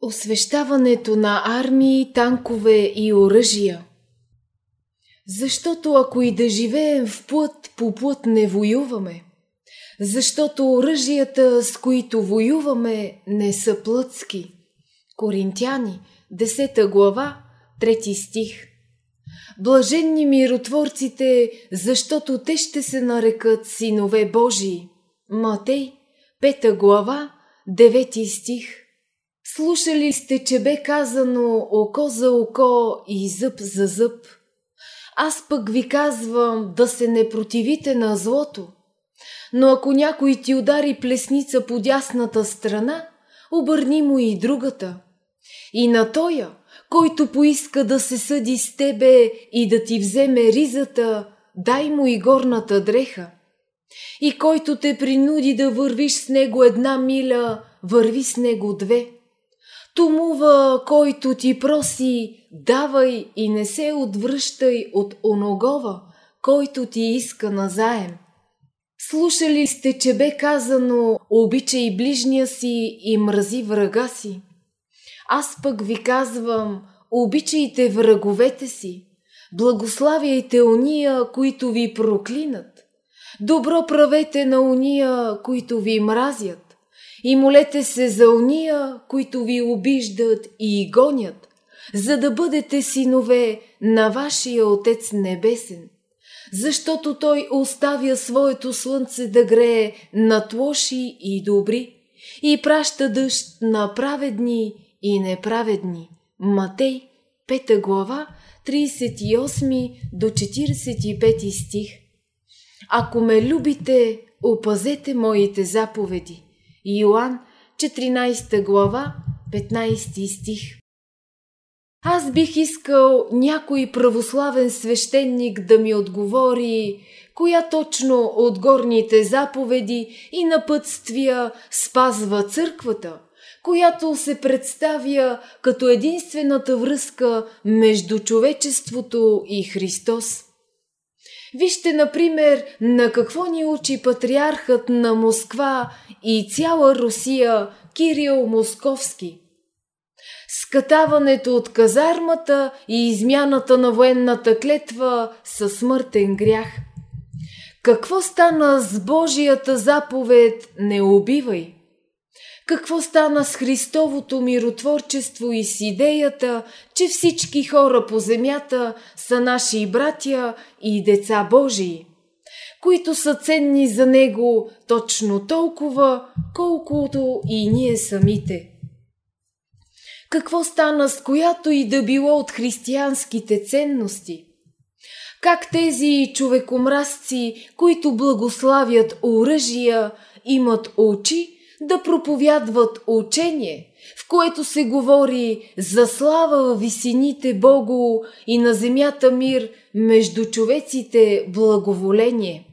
Освещаването на армии, танкове и оръжия. Защото ако и да живеем в плът, по плът не воюваме. Защото оръжията, с които воюваме, не са плътски. Коринтяни, 10 глава, 3 стих. Блаженни миротворците, защото те ще се нарекат синове Божии. Матей, 5 глава, 9 стих. Слушали сте, че бе казано око за око и зъб за зъб. Аз пък ви казвам да се не противите на злото. Но ако някой ти удари плесница по дясната страна, обърни му и другата. И на тоя, който поиска да се съди с тебе и да ти вземе ризата, дай му и горната дреха. И който те принуди да вървиш с него една миля, върви с него две. Тумува, който ти проси, давай и не се отвръщай от оногова, който ти иска назаем. Слушали сте, че бе казано, обичай ближния си и мрази врага си. Аз пък ви казвам, обичайте враговете си, благославяйте уния, които ви проклинат, добро правете на уния, които ви мразят и молете се за уния, които ви обиждат и гонят, за да бъдете синове на вашия Отец Небесен, защото Той оставя своето слънце да грее над лоши и добри и праща дъжд на праведни и неправедни. Матей, 5 глава, 38 до 45 стих. Ако ме любите, опазете моите заповеди. Йоан, 14 глава, 15 стих. Аз бих искал някой православен свещеник да ми отговори, коя точно от горните заповеди и напътствия спазва църквата, която се представя като единствената връзка между човечеството и Христос. Вижте, например, на какво ни учи патриархът на Москва и цяла Русия Кирил Московски. Скатаването от казармата и измяната на военната клетва са смъртен грях. Какво стана с Божията заповед «Не убивай»? Какво стана с Христовото миротворчество и с идеята, че всички хора по земята са наши братя и деца Божии, които са ценни за Него точно толкова, колкото и ние самите? Какво стана с която и да било от християнските ценности? Как тези човекомразци, които благославят оръжия, имат очи, да проповядват учение, в което се говори за слава във висините Богу и на земята мир, между човеците благоволение.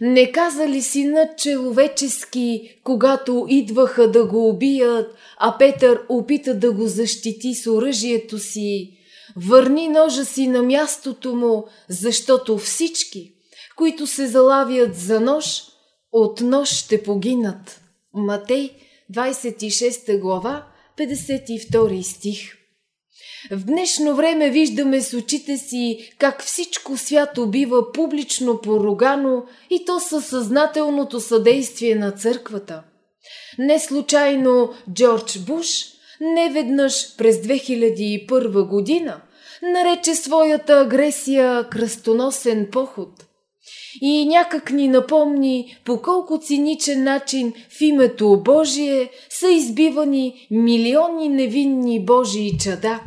Не каза ли синът човечески, когато идваха да го убият, а Петър опита да го защити с оръжието си, върни ножа си на мястото му, защото всички, които се залавят за нож, от нож ще погинат. Матей, 26 глава, 52 стих. В днешно време виждаме с очите си как всичко свято бива публично поругано и то със съзнателното съдействие на църквата. Не случайно Джордж Буш не веднъж през 2001 година нарече своята агресия кръстоносен поход – и някак ни напомни по колко циничен начин в името Божие са избивани милиони невинни Божии чада.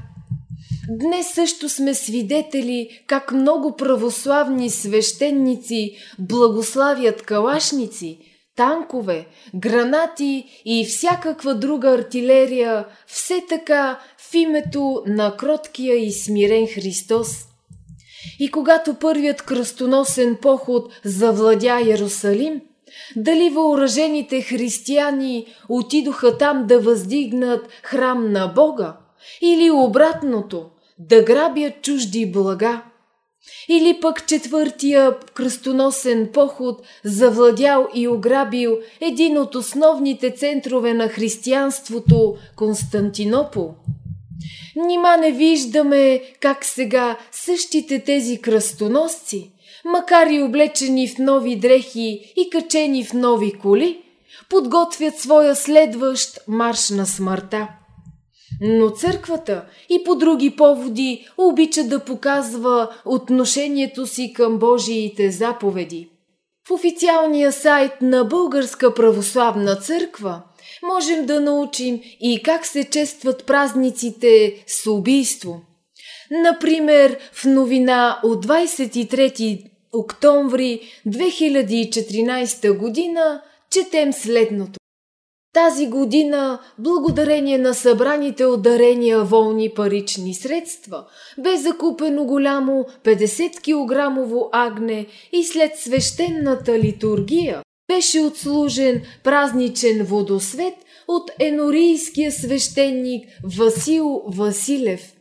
Днес също сме свидетели как много православни свещеници благославят калашници, танкове, гранати и всякаква друга артилерия, все така в името на кроткия и смирен Христос – и когато първият кръстоносен поход завладя Ярусалим, дали въоръжените християни отидоха там да въздигнат храм на Бога или обратното, да грабят чужди блага? Или пък четвъртия кръстоносен поход завладял и ограбил един от основните центрове на християнството – Константинопол. Нима не виждаме как сега същите тези кръстоносци, макар и облечени в нови дрехи и качени в нови коли, подготвят своя следващ марш на смъртта. Но църквата и по други поводи обича да показва отношението си към Божиите заповеди. В официалния сайт на Българска православна църква можем да научим и как се честват празниците с убийство. Например, в новина от 23 октомври 2014 година четем следното. Тази година, благодарение на събраните от дарения волни парични средства, бе закупено голямо 50 кг агне и след свещената литургия беше отслужен празничен водосвет от енорийския свещеник Васил Василев.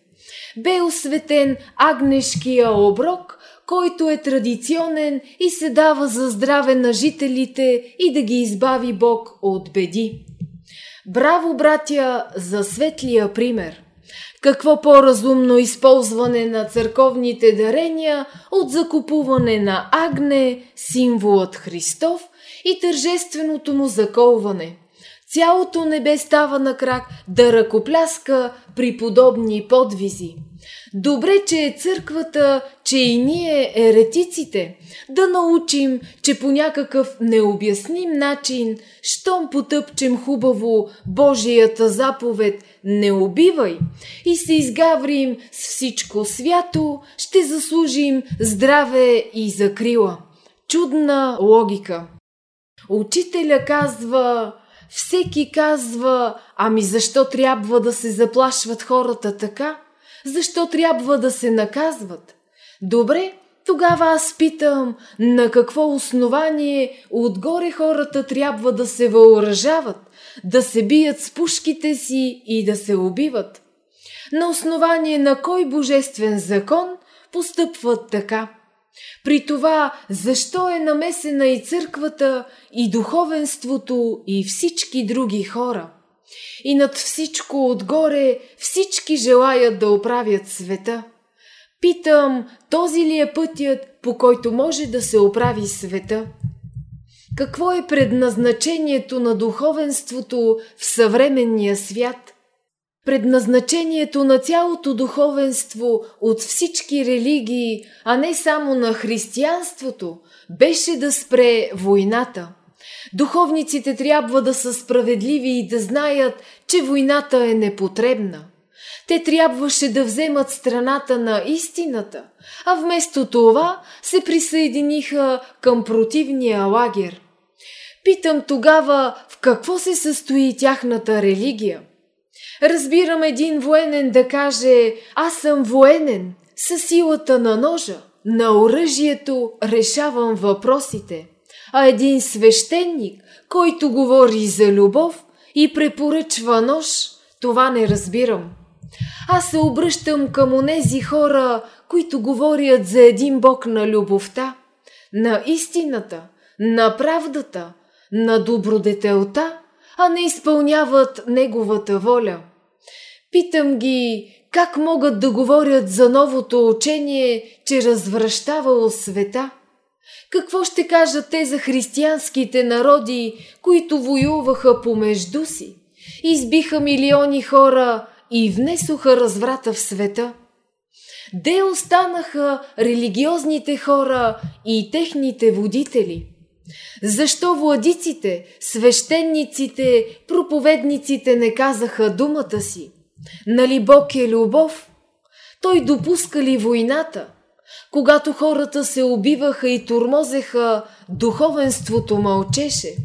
Бе осветен агнешкия оброк, който е традиционен и се дава за здраве на жителите и да ги избави Бог от беди. Браво, братя, за светлия пример! Какво по-разумно използване на църковните дарения от закупуване на агне, символът Христов и тържественото му заколване – Цялото небе става на крак да ръкопляска при подобни подвизи. Добре, че е църквата, че и ние, еретиците, да научим, че по някакъв необясним начин, щом потъпчем хубаво Божията заповед «Не убивай» и се изгаврим с всичко свято, ще заслужим здраве и закрила. Чудна логика. Учителя казва всеки казва, ами защо трябва да се заплашват хората така? Защо трябва да се наказват? Добре, тогава аз питам, на какво основание отгоре хората трябва да се въоръжават, да се бият с пушките си и да се убиват? На основание на кой божествен закон постъпват така? При това, защо е намесена и църквата, и духовенството, и всички други хора? И над всичко отгоре всички желаят да оправят света. Питам, този ли е пътят, по който може да се оправи света? Какво е предназначението на духовенството в съвременния свят – предназначението на цялото духовенство от всички религии, а не само на християнството, беше да спре войната. Духовниците трябва да са справедливи и да знаят, че войната е непотребна. Те трябваше да вземат страната на истината, а вместо това се присъединиха към противния лагер. Питам тогава в какво се състои тяхната религия – Разбирам един военен да каже «Аз съм военен, със силата на ножа, на оръжието решавам въпросите». А един свещеник, който говори за любов и препоръчва нож, това не разбирам. Аз се обръщам към онези хора, които говорят за един Бог на любовта, на истината, на правдата, на добродетелта, а не изпълняват Неговата воля. Питам ги как могат да говорят за новото учение, че развръщавало света. Какво ще кажат те за християнските народи, които воюваха помежду си, избиха милиони хора и внесоха разврата в света? Де останаха религиозните хора и техните водители – защо владиците, свещениците, проповедниците не казаха думата си? Нали Бог е любов? Той допуска ли войната? Когато хората се убиваха и турмозеха, духовенството мълчеше.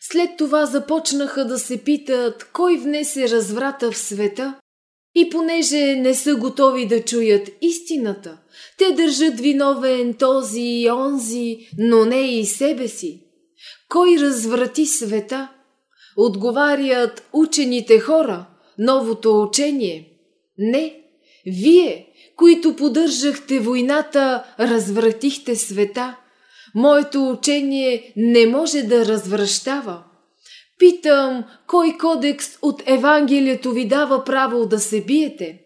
След това започнаха да се питат кой внесе разврата в света и понеже не са готови да чуят истината, те държат виновен този и онзи, но не и себе си. Кой разврати света? Отговарят учените хора, новото учение. Не, Вие, които поддържахте войната, развратихте света. Моето учение не може да развръщава. Питам, кой кодекс от Евангелието ви дава право да се биете?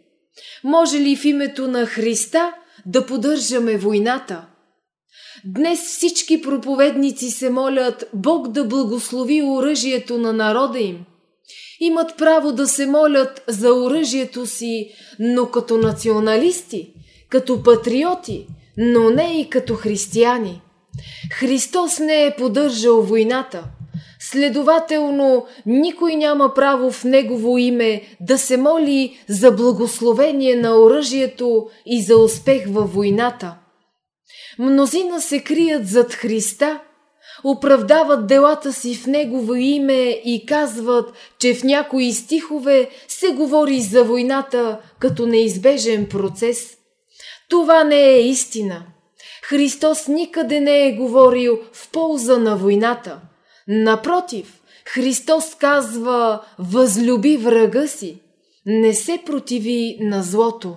Може ли в името на Христа да поддържаме войната? Днес всички проповедници се молят Бог да благослови оръжието на народа им. Имат право да се молят за оръжието си, но като националисти, като патриоти, но не и като християни. Христос не е поддържал войната. Следователно, никой няма право в Негово име да се моли за благословение на оръжието и за успех във войната. Мнозина се крият зад Христа, оправдават делата си в Негово име и казват, че в някои стихове се говори за войната като неизбежен процес. Това не е истина. Христос никъде не е говорил в полза на войната. Напротив, Христос казва, възлюби врага си, не се противи на злото.